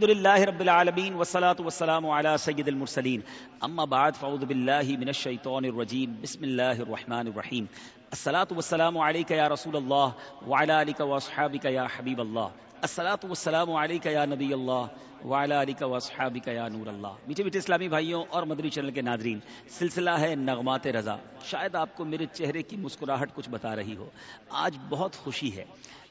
الحمد لله رب العالمين والصلاة والسلام على سيد المرسلين أما بعد فأعوذ بالله من الشيطان الرجيم بسم الله الرحمن الرحيم الصلاة والسلام عليك يا رسول الله وعلى آلك وأصحابك يا حبيب الله الصلاة والسلام عليك يا نبي الله وعلى آلك وأصحابك يا نور اللہ. میٹھے میٹھے اسلامی بھائیوں اور مدری چینل کے ناظرین، سلسلہ ہے نغمات رضا. شاید آپ کو میرے چہرے کی مسکراہٹ کچھ بتا رہی ہو. آج بہت خوشی ہے۔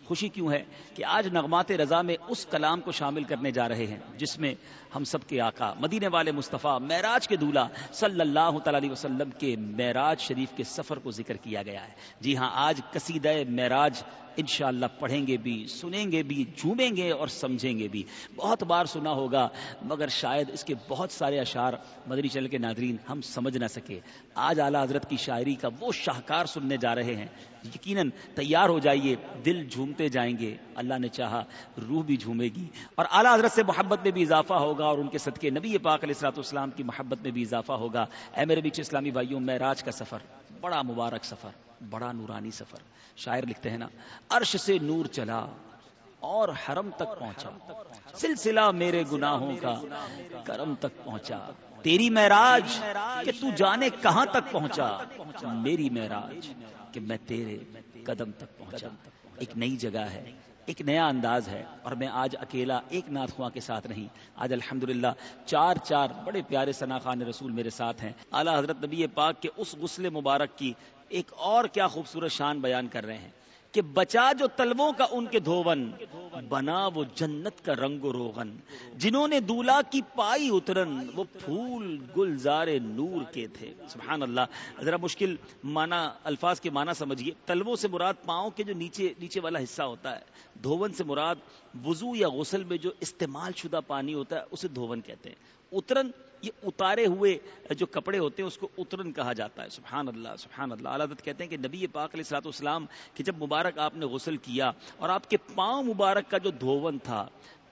خوشی کیوں ہے کہ آج نغمات رضا میں اس کلام کو شامل کرنے جا رہے ہیں، جس میں ہم سب کے آقا، مدینے والے مصطفیٰ، معراج کے دولہ صلی اللہ تعالی علیہ وسلم کے معراج شریف کے سفر کو ذکر کیا گیا ہے۔ جی ہاں آج قصیدہ معراج انشاءاللہ پڑھیں گے بھی، سنیں گے بھی، جھومیں گے اور سمجھیں گے بھی۔ بہت بار سنا ہوگا، مگر شاید اس کے بہت سارے اشعار مدری چل کے ناظرین ہم سمجھ نہ سکے۔ آج اعلیٰ حضرت کی شاعری کا وہ شاہکار سننے جا رہے ہیں۔ یقیناً تیار ہو جائیے، دل جھومتے جائیں گے۔ اللہ نے چاہا روح بھی جھومے گی۔ اور اعلیٰ حضرت سے محبت میں بھی اضافہ ہوگا اور ان کے صدقے نبی پاک علیہ السلاط اسلام کی محبت میں بھی اضافہ ہوگا۔ اے میرے بیچ اسلامی بھائیوں، معراج کا سفر، بڑا مبارک سفر، بڑا نورانی سفر۔ شاعر لکھتے ہیں نا، عرش سے نور چلا اور حرم تک پہنچا۔ سلسلہ میرے گناہوں کا کرم تک پہنچا۔ تیری معراج کہ تو جانے کہاں تک پہنچا؟ میری معراج۔ کہ میں تیرے قدم تک پہنچا۔ ایک نئی جگہ ہے، ایک نیا انداز ہے اور میں آج اکیلا ایک ناتھ خواہ کے ساتھ نہیں۔ آج الحمدللہ چار چار بڑے پیارے ثنا خان رسول میرے ساتھ ہیں۔ اعلیٰ حضرت نبی پاک کے اس غسل مبارک کی ایک اور کیا خوبصورت شان بیان کر رہے ہیں۔ کہ بچا جو تلووں کا ان کے دھوون، بنا وہ جنت کا رنگ و روغن۔ جنہوں نے دولا کی پائی اترن، وہ پھول گلزار نور کے تھے۔ سبحان اللہ۔ ذرا مشکل مانا الفاظ کے معنی سمجھیے۔ تلووں سے مراد پاؤں کے جو نیچے نیچے والا حصہ ہوتا ہے۔ دھون سے مراد وضو یا غسل میں جو استعمال شدہ پانی ہوتا ہے، اسے دھون کہتے ہیں۔ اترن یہ اتارے ہوئے جو کپڑے ہوتے ہیں اس کو اترن کہا جاتا ہے۔ سبحان اللہ سبحان اللہ۔ اللہ کہتے ہیں کہ نبی پاک علیہ السلاط اسلام کہ جب مبارک آپ نے غسل کیا اور آپ کے پاؤں مبارک کا جو دھون تھا،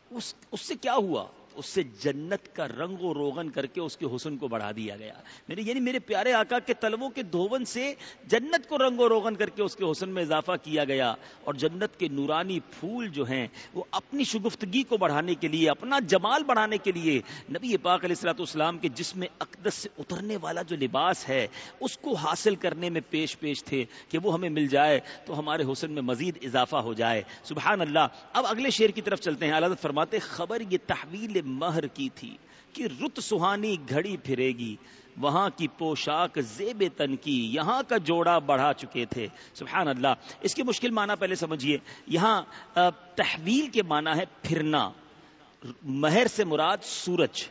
اس اس سے کیا ہوا؟ اس سے جنت کا رنگ و روغن کر کے اس کے حسن کو بڑھا دیا گیا۔ میرے یعنی میرے پیارے آقا کے تلووں کے دھون سے جنت کو رنگ و روغن کر کے اس کے حسن میں اضافہ کیا گیا۔ اور جنت کے نورانی پھول جو ہیں، وہ اپنی شگفتگی کو بڑھانے کے لیے، اپنا جمال بڑھانے کے لیے نبی پاک علیہ السلاۃ اسلام کے جسم اقدس سے اترنے والا جو لباس ہے، اس کو حاصل کرنے میں پیش پیش تھے کہ وہ ہمیں مل جائے تو ہمارے حسن میں مزید اضافہ ہو جائے۔ سبحان اللہ۔ اب اگلے شعر کی طرف چلتے ہیں۔ اللہ فرماتے خبر یہ تحویل مہر کی تھی کہ رت سہانی گھڑی پھرے گی۔ وہاں کی پوشاک زیب تن کی یہاں کا جوڑا بڑھا چکے تھے۔ سبحان اللہ۔ اس کے مشکل معنی پہلے سمجھیے۔ یہاں تحویل کے معنی ہے پھرنا۔ مہر سے مراد سورج،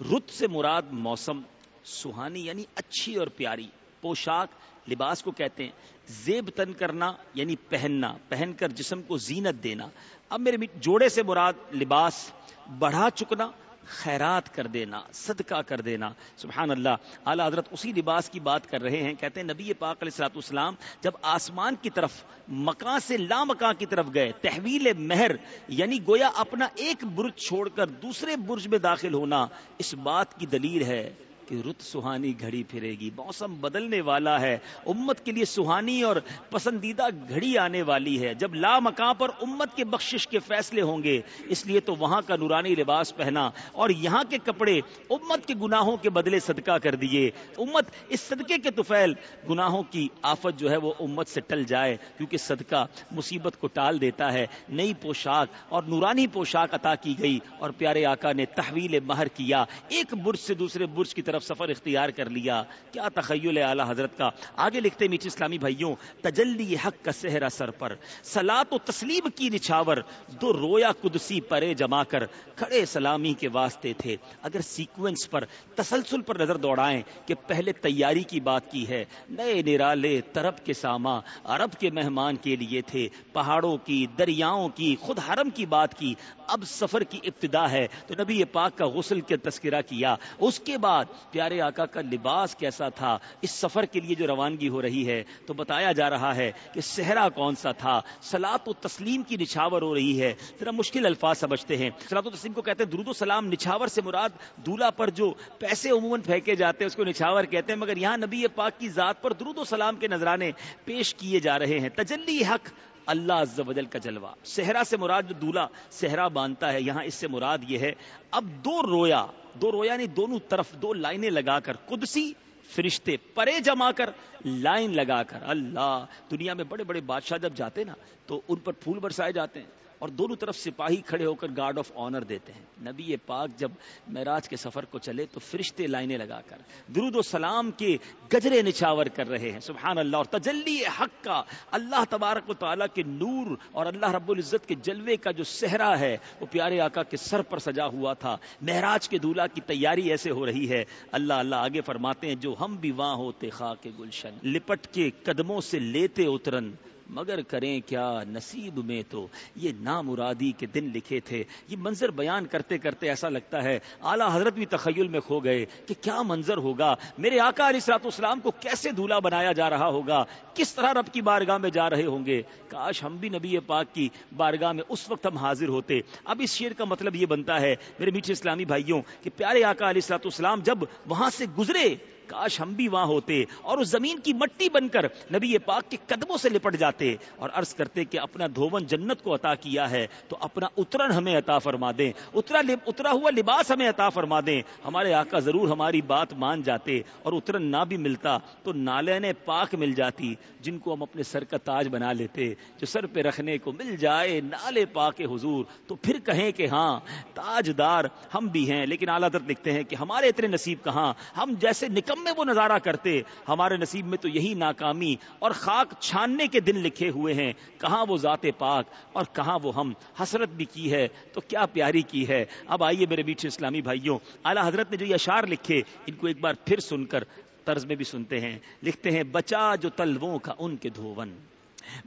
رت سے مراد موسم۔ سہانی یعنی اچھی اور پیاری۔ پوشاک لباس کو کہتے ہیں۔ زیب تن کرنا یعنی پہننا، پہن کر جسم کو زینت دینا۔ اب میرے جوڑے سے مراد لباس، بڑھا چکنا، خیرات کر دینا، صدقہ کر دینا۔ سبحان اللہ اعلیٰ حضرت اسی لباس کی بات کر رہے ہیں، کہتے ہیں، نبی پاک علیہ السلاط اسلام جب آسمان کی طرف، مکان سے لا مکان کی طرف گئے، تحویل مہر یعنی گویا اپنا ایک برج چھوڑ کر دوسرے برج میں داخل ہونا، اس بات کی دلیل ہے۔ کہ رت سہانی گھڑی پھرے گی۔ موسم بدلنے والا ہے۔ امت کے لیے سہانی اور پسندیدہ گھڑی آنے والی ہے۔ جب لا مکان پر امت کے بخشش کے فیصلے ہوں گے، اس لیے تو وہاں کا نورانی لباس پہنا اور یہاں کے کپڑے امت کے گناہوں کے بدلے صدقہ کر دیے۔ امت اس صدقے کے توفیل گناہوں کی آفت جو ہے وہ امت سے ٹل جائے، کیونکہ صدقہ مصیبت کو ٹال دیتا ہے۔ نئی پوشاک اور نورانی پوشاک عطا کی گئی اور پیارے آقا نے تحویل مہر کیا۔ ایک برج سے دوسرے برج کی طرف طرف سفر اختیار کر لیا۔ کیا تخیل اعلی حضرت کا؟ آگے لکھتے میٹھے اسلامی بھائیوں، تجلی حق کا سہرا سر پر۔ سلاد و تسلیم کی نچھاور، دو رویا قدسی پرے جما کر۔ کھڑے سلامی کے واسطے تھے۔ اگر سیکوینس پر، تسلسل پر نظر دوڑائیں کہ پہلے تیاری کی بات کی ہے۔ نئے نرالے طرف کے ساما عرب کے مہمان کے لیے تھے۔ پہاڑوں کی، دریاؤں کی، خود حرم کی بات کی۔ اب سفر کی ابتدا ہے۔ تو نبی پاک کا غسل کے تذکرہ کیا۔ اس کے بعد پیارے آقا کا لباس کیسا تھا؟ اس سفر کے لیے جو روانگی ہو رہی ہے، تو بتایا جا رہا ہے کہ صحرا کون سا تھا؟ سلاط و تسلیم کی نچھاور ہو رہی ہے۔ ذرا مشکل الفاظ سمجھتے ہیں۔ سلاط و تسلیم کو کہتے ہیں درود و سلام، نچھاور سے مراد دولہا پر جو پیسے عموماً پھینکے جاتے ہیں، اس کو نچھاور کہتے ہیں۔ مگر یہاں نبی پاک کی ذات پر درود و سلام کے نذرانے پیش کیے جا رہے ہیں۔ تجلی حق اللہ عز و جل کا جلوہ۔ صحرا سے مراد جو دولہا، صحرا باندھتا ہے، یہاں اس سے مراد یہ ہے، اب دو رویا۔ دو رویا نے دونوں طرف دو لائنیں لگا کر، قدسی فرشتے پرے جما کر لائن لگا کر، اللہ دنیا میں بڑے بڑے بادشاہ جب جاتے نا، تو ان پر پھول برسائے جاتے ہیں۔ اور دونوں طرف سپاہی کھڑے ہو کر گارڈ آف آنر دیتے ہیں۔ نبی پاک جب معراج کے سفر کو چلے تو فرشتے لائنیں لگا کر درود و سلام کے گجرے نچاور کر رہے ہیں۔ سبحان اللہ، اور تجلی حق کا اللہ تبارک و تعالیٰ کے نور اور اللہ رب العزت کے جلوے کا جو صحرا ہے، وہ پیارے آقا کے سر پر سجا ہوا تھا۔ معراج کے دولہا کی تیاری ایسے ہو رہی ہے۔ اللہ اللہ آگے فرماتے ہیں، جو ہم بھی وہاں ہوتے خاک گلشن، لپٹ کے قدموں سے لیتے اترن مگر کریں کیا نصیب میں تو؟ یہ نامرادی کے دن لکھے تھے۔ یہ منظر بیان کرتے کرتے ایسا لگتا ہے، اعلیٰ حضرت بھی تخیل میں کھو گئے کہ کیا منظر ہوگا۔ میرے آقا علیہ سرات اسلام کو کیسے دولہا بنایا جا رہا ہوگا؟ کس طرح رب کی بارگاہ میں جا رہے ہوں گے؟ کاش ہم بھی نبی پاک کی بارگاہ میں اس وقت ہم حاضر ہوتے۔ اب اس شیر کا مطلب یہ بنتا ہے، میرے میٹھے اسلامی بھائیوں، کہ پیارے آقا علیہ سرات اسلام جب وہاں سے گزرے کاش ہم بھی وہاں ہوتے اور اس زمین کی مٹی بن کر نبی پاک کے قدموں سے لپٹ جاتے اور عرض کرتے کہ اپنا دھون جنت کو عطا کیا ہے تو اپنا اترن ہمیں عطا فرما دیں، اترا اترا ہوا لباس ہمیں عطا فرما دیں۔ ہمارے آقا ضرور ہماری بات مان جاتے اور اترن نہ بھی ملتا تو نالین پاک مل جاتی، جن کو ہم اپنے سر کا تاج بنا لیتے۔ جو سر پہ رکھنے کو مل جائے نالے پاک حضور تو پھر کہیں کہ ہاں تاج دار ہم بھی ہیں، لیکن اعلیٰ لکھتے ہیں کہ ہمارے اتنے نصیب کہاں؟ ہم جیسے نکم میں وہ نظارہ کرتے، ہمارے نصیب میں تو یہی ناکامی اور خاک چھاننے کے دن لکھے ہوئے ہیں، کہاں وہ ذات پاک اور کہاں وہ ہم؟ حسرت بھی کی ہے، تو کیا پیاری کی ہے؟ اب آئیے میرے میٹھے اسلامی بھائیوں، اعلیٰ حضرت نے جو یہ اشار لکھے، ان کو ایک بار پھر سن کر طرز میں بھی سنتے ہیں، لکھتے ہیں، بچا جو تلووں کا ان کے دھون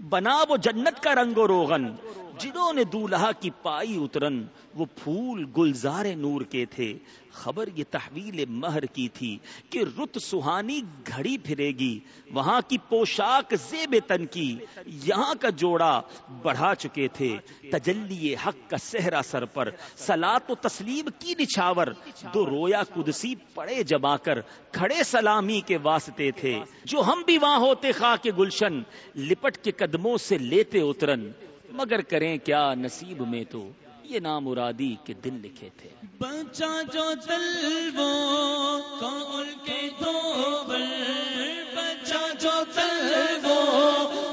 بنا وہ جنت کا رنگ و روغن، جنہوں نے دولہا کی پائی اترن، وہ پھول گلزار نور کے تھے۔ خبر یہ تحویل مہر کی تھی کہ رت سہانی گھڑی پھرے گی، وہاں کی پوشاک زیب تن کی، یہاں کا جوڑا بڑھا چکے تھے۔ تجلی حق کا سہرا سر پر سلاد و تسلیم کی نچھاور۔ دو رویا قدسی پڑے جما کر، کھڑے سلامی کے واسطے تھے۔ جو ہم بھی وہاں ہوتے خواہ کے گلشن، لپٹ کے قدموں سے لیتے اترن، مگر کریں کیا نصیب میں تو؟ یہ نام ارادی کے دن لکھے تھے۔ بچا جو تلو کال کے دو بچا جو تلو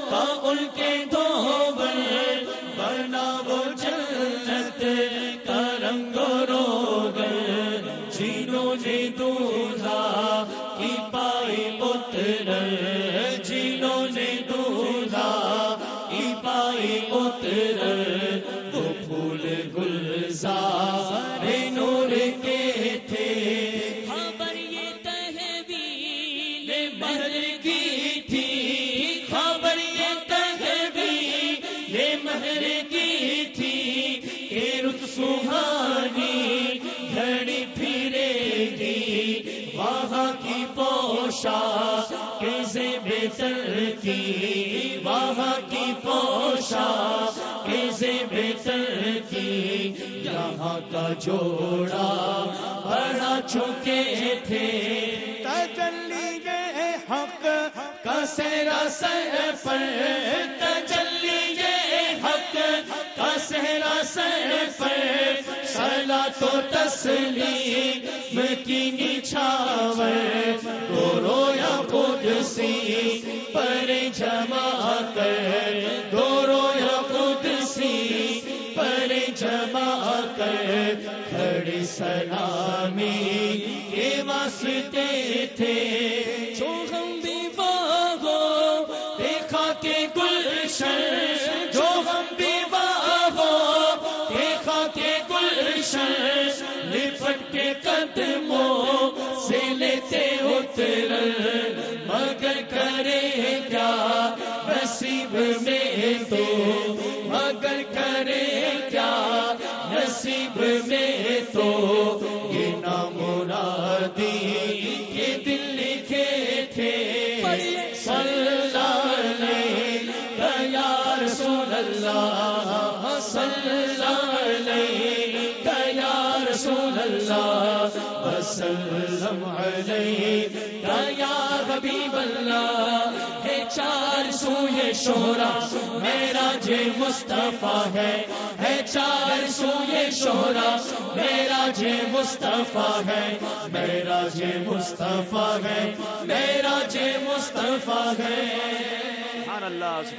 کال کے کی پوشا کیسے بہتر کی وہاں کی پوشا کیسے بہتر کی۔ یہاں کا جوڑا بڑا چکے تھے۔ تجلی گئے حق کا سہرا سر پر۔ تجلی گئے حق کا سہرا سر پر سلا تو تسلیم کی نچھاور تو رویا قدسی پر جمع کر دو رویا قدسی پر جمع کر کھڑی سلامی کے واسطے تھے گلشن لپٹ کے قدموں سے لیتے اتر مگر کرے کیا نصیب میں تو؟ مگر کرے کیا نصیب میں تو؟ یہ نامرادی یہ وسلم علیہ۔ یا حبیب اللہ، ہے چار سو یہ شورا۔ میرا جے مصطفیٰ ہے ہے چار سو یہ شورا۔ میرا جے مصطفیٰ ہے، میرا جے مصطفیٰ ہے، میرا جے مصطفیٰ ہے۔ اللہ